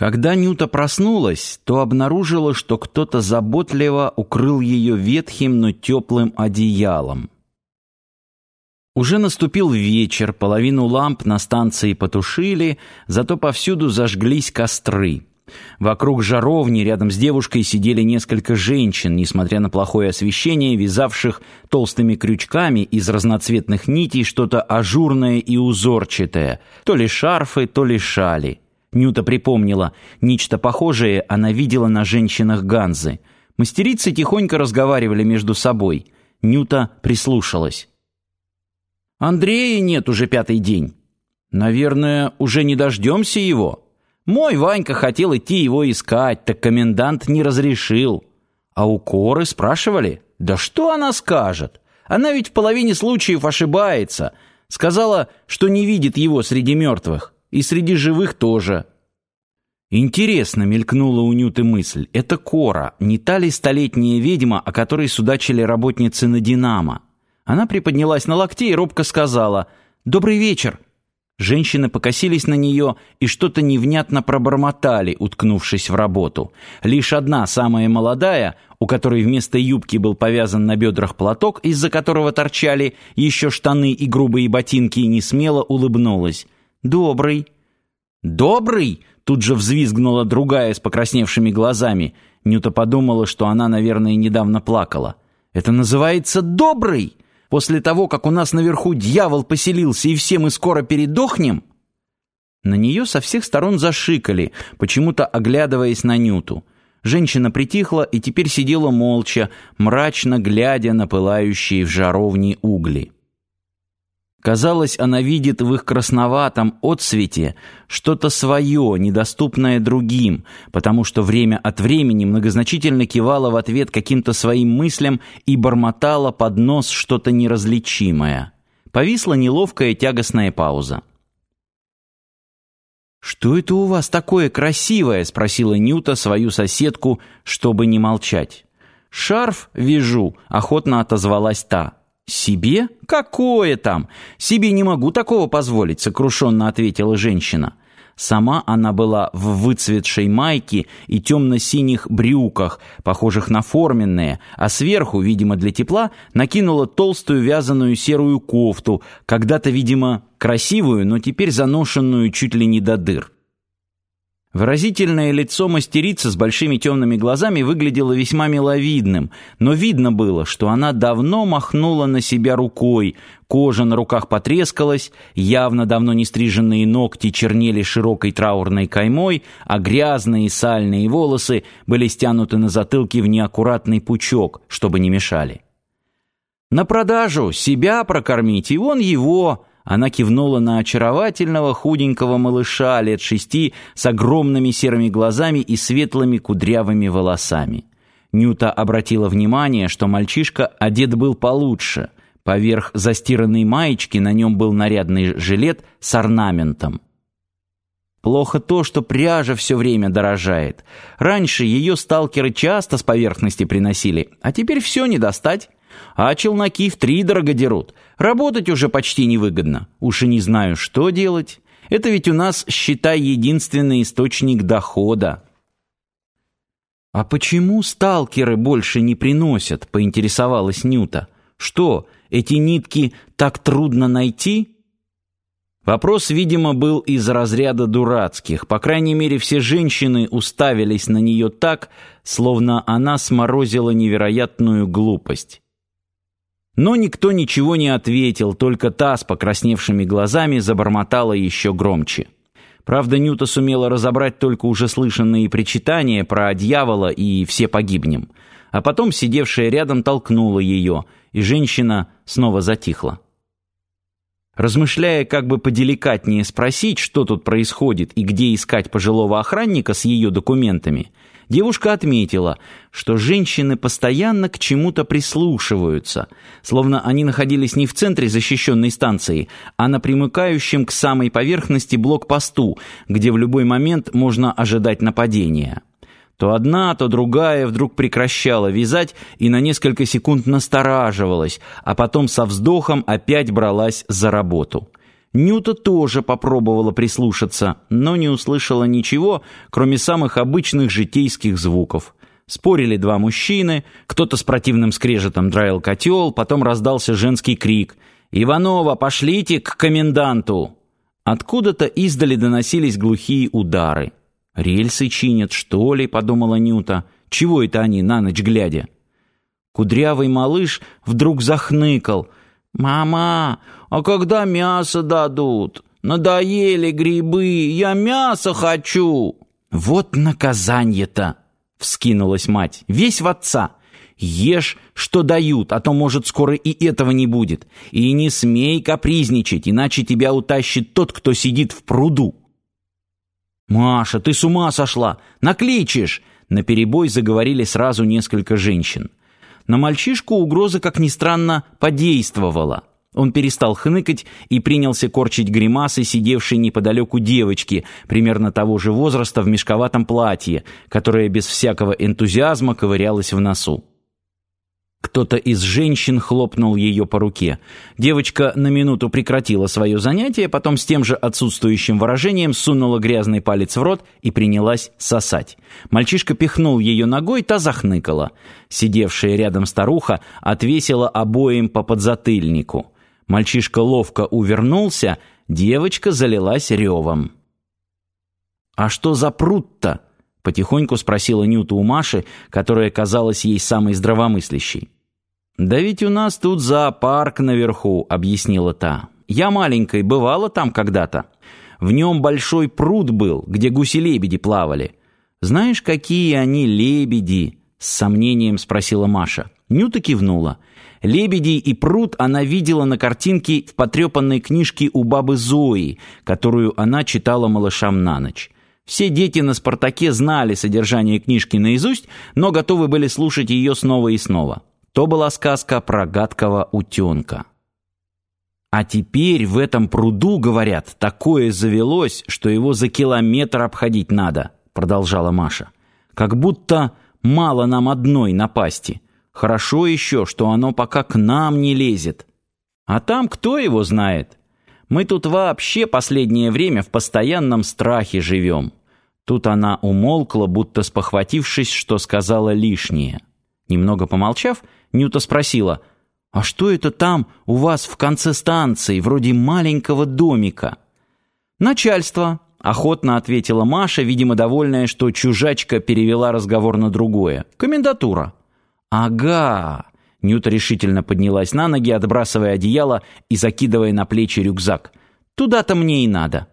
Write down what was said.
Когда Нюта проснулась, то обнаружила, что кто-то заботливо укрыл ее ветхим, но теплым одеялом. Уже наступил вечер, половину ламп на станции потушили, зато повсюду зажглись костры. Вокруг жаровни рядом с девушкой сидели несколько женщин, несмотря на плохое освещение, вязавших толстыми крючками из разноцветных нитей что-то ажурное и узорчатое, то ли шарфы, то ли шали. Нюта припомнила, нечто похожее она видела на женщинах Ганзы. Мастерицы тихонько разговаривали между собой. Нюта прислушалась. «Андрея нет уже пятый день. Наверное, уже не дождемся его. Мой Ванька хотел идти его искать, так комендант не разрешил. А у Коры спрашивали, да что она скажет? Она ведь в половине случаев ошибается. Сказала, что не видит его среди мертвых. И среди живых тоже. Интересно, мелькнула у Нюты мысль, это Кора, не та ли столетняя ведьма, о которой судачили работницы на «Динамо»? Она приподнялась на локте и робко сказала «Добрый вечер». Женщины покосились на нее и что-то невнятно пробормотали, уткнувшись в работу. Лишь одна, самая молодая, у которой вместо юбки был повязан на бедрах платок, из-за которого торчали еще штаны и грубые ботинки, не смело улыбнулась. «Добрый». «Добрый?» — тут же взвизгнула другая с покрасневшими глазами. Нюта подумала, что она, наверное, недавно плакала. «Это называется добрый? После того, как у нас наверху дьявол поселился, и все мы скоро передохнем?» На нее со всех сторон зашикали, почему-то оглядываясь на Нюту. Женщина притихла и теперь сидела молча, мрачно глядя на пылающие в жаровне угли. Казалось, она видит в их красноватом отсвете что-то свое, недоступное другим, потому что время от времени многозначительно кивала в ответ каким-то своим мыслям и бормотала под нос что-то неразличимое. Повисла неловкая тягостная пауза. «Что это у вас такое красивое?» — спросила Нюта свою соседку, чтобы не молчать. «Шарф вяжу», — охотно отозвалась та. «Себе? Какое там? Себе не могу такого позволить», — сокрушенно ответила женщина. Сама она была в выцветшей майке и темно-синих брюках, похожих на форменные, а сверху, видимо, для тепла, накинула толстую вязаную серую кофту, когда-то, видимо, красивую, но теперь заношенную чуть ли не до дыр. Выразительное лицо мастерицы с большими темными глазами выглядело весьма миловидным, но видно было, что она давно махнула на себя рукой, кожа на руках потрескалась, явно давно не стриженные ногти чернели широкой траурной каймой, а грязные сальные волосы были стянуты на затылке в неаккуратный пучок, чтобы не мешали. «На продажу, себя прокормить, и он его!» Она кивнула на очаровательного худенького малыша лет шести с огромными серыми глазами и светлыми кудрявыми волосами. Нюта обратила внимание, что мальчишка одет был получше. Поверх застиранной маечки на нем был нарядный жилет с орнаментом. Плохо то, что пряжа все время дорожает. Раньше ее сталкеры часто с поверхности приносили, а теперь все не достать. А челноки в три дорого дерут. Работать уже почти невыгодно. Уж и не знаю, что делать. Это ведь у нас, считай, единственный источник дохода. «А почему сталкеры больше не приносят?» — поинтересовалась Нюта. «Что, эти нитки так трудно найти?» Вопрос, видимо, был из разряда дурацких. По крайней мере, все женщины уставились на нее так, словно она сморозила невероятную глупость. Но никто ничего не ответил, только та с покрасневшими глазами забормотала еще громче. Правда, Нюта сумела разобрать только уже слышанные причитания про дьявола и «все погибнем». А потом сидевшая рядом толкнула ее, и женщина снова затихла. Размышляя, как бы поделикатнее спросить, что тут происходит и где искать пожилого охранника с ее документами, Девушка отметила, что женщины постоянно к чему-то прислушиваются, словно они находились не в центре защищенной станции, а на примыкающем к самой поверхности блокпосту, где в любой момент можно ожидать нападения. То одна, то другая вдруг прекращала вязать и на несколько секунд настораживалась, а потом со вздохом опять бралась за работу. Нюта тоже попробовала прислушаться, но не услышала ничего, кроме самых обычных житейских звуков. Спорили два мужчины, кто-то с противным скрежетом драил котел, потом раздался женский крик «Иванова, пошлите к коменданту!» Откуда-то издали доносились глухие удары. «Рельсы чинят, что ли?» — подумала Нюта. «Чего это они на ночь глядя?» Кудрявый малыш вдруг захныкал. «Мама, а когда мясо дадут? Надоели грибы, я мясо хочу!» «Вот наказанье-то!» — вскинулась мать. «Весь в отца!» Ешь, что дают, а то, может, скоро и этого не будет. И не смей капризничать, иначе тебя утащит тот, кто сидит в пруду. «Маша, ты с ума сошла! Накличешь!» Наперебой заговорили сразу несколько женщин. На мальчишку угроза, как ни странно, подействовала. Он перестал хныкать и принялся корчить гримасы сидевшей неподалеку девочки, примерно того же возраста в мешковатом платье, которая без всякого энтузиазма ковырялась в носу. Кто-то из женщин хлопнул ее по руке. Девочка на минуту прекратила свое занятие, потом с тем же отсутствующим выражением сунула грязный палец в рот и принялась сосать. Мальчишка пихнул ее ногой, та захныкала. Сидевшая рядом старуха отвесила обоим по подзатыльнику. Мальчишка ловко увернулся, девочка залилась ревом. «А что за пруд-то?» Потихоньку спросила Нюта у Маши, которая казалась ей самой здравомыслящей. «Да ведь у нас тут зоопарк наверху», — объяснила та. «Я маленькой бывала там когда-то. В нем большой пруд был, где гуси-лебеди плавали. Знаешь, какие они лебеди?» — с сомнением спросила Маша. Нюта кивнула. Лебедей и пруд она видела на картинке в потрепанной книжке у бабы Зои, которую она читала малышам на ночь. Все дети на «Спартаке» знали содержание книжки наизусть, но готовы были слушать ее снова и снова. То была сказка про гадкого утенка. А теперь в этом пруду, говорят, такое завелось, что его за километр обходить надо, продолжала Маша. Как будто мало нам одной напасти. Хорошо еще, что оно пока к нам не лезет. А там кто его знает? Мы тут вообще последнее время в постоянном страхе живем. Тут она умолкла, будто спохватившись, что сказала лишнее. Немного помолчав, Нюта спросила, «А что это там у вас в конце станции, вроде маленького домика?» «Начальство», — охотно ответила Маша, видимо, довольная, что чужачка перевела разговор на другое. «Комендатура». «Ага», — Нюта решительно поднялась на ноги, отбрасывая одеяло и закидывая на плечи рюкзак. «Туда-то мне и надо».